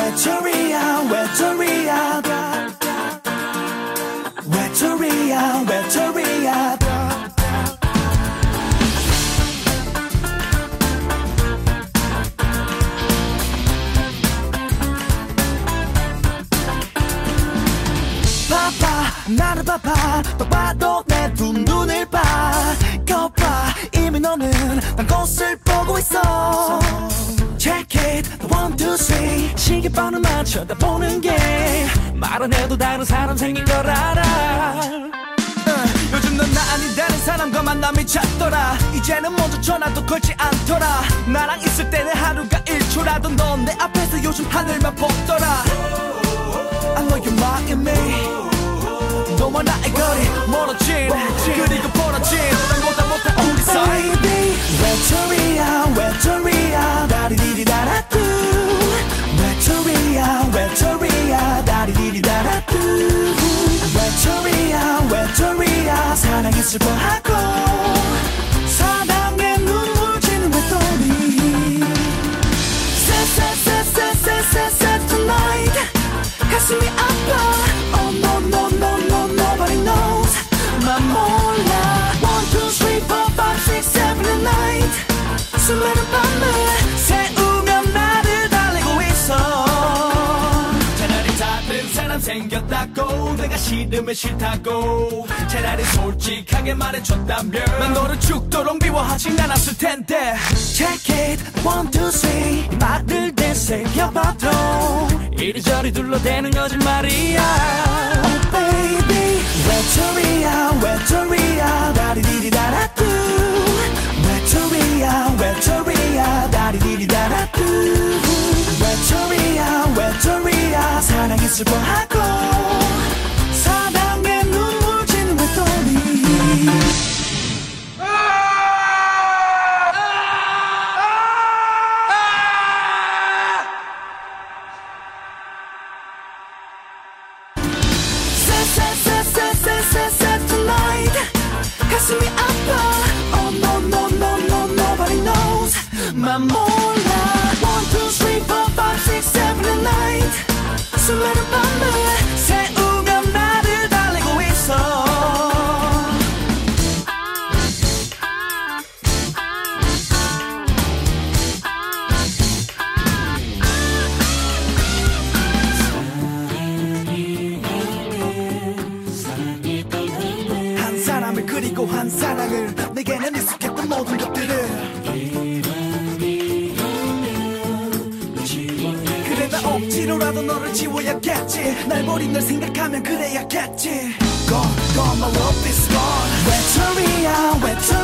외톨이야 외톨이야 외톨이야 외톨이야 바빠 나는 바빠 또 봐도 내 두 눈을 봐. 거봐 이미 너는 난 꽃을 보고 있어 three 시계번호만 쳐다보는 게 말 안 해도 다른 사람 생긴 걸 알아. 어, 요즘 넌 나 아닌 다른 사람과 만남이 잦더라. 이제는 먼저 전화도 걸지 않더라. 나랑 있을 때는 하루가 1초라도 넌 내 앞에서 요즘 하늘만 보더라. I know you're mocking me. 너와 나의 거리 멀어진 그리고 사랑에 슬퍼하고 사랑에 눈물 지는 외톨이 Sad sad sad sad sad sad sad tonight 가슴이 아파 Oh no no no no nobody knows 난 몰라 One two three four five six seven and eight 수많은 밤을 생겼다고. 내가 싫으면 싫다고. 차라리 솔직하게 말해줬다면. 난 너를 죽도록 미워하진 않았을 텐데. Check it. One two three. 말을 되새겨봐도. 이리저리 둘러대는 거짓말이야. Oh baby. 외톨이야 외톨이야 다리디리다라뚜 외톨이야 외톨이야 다리디리다라뚜 외톨이야 외톨이야 사랑에 슬퍼하 만 몰라 One two three four five six seven and eight 수많은 밤을 새우며 나를 달래고 있어 한 사람을 그리고 한 사랑을 내게는 익숙 나 억지로라도 너를 지워야겠지. 날 버린 널 생각하면 그래야겠지. Gone, gone, my love is gone. 외톨이야 외톨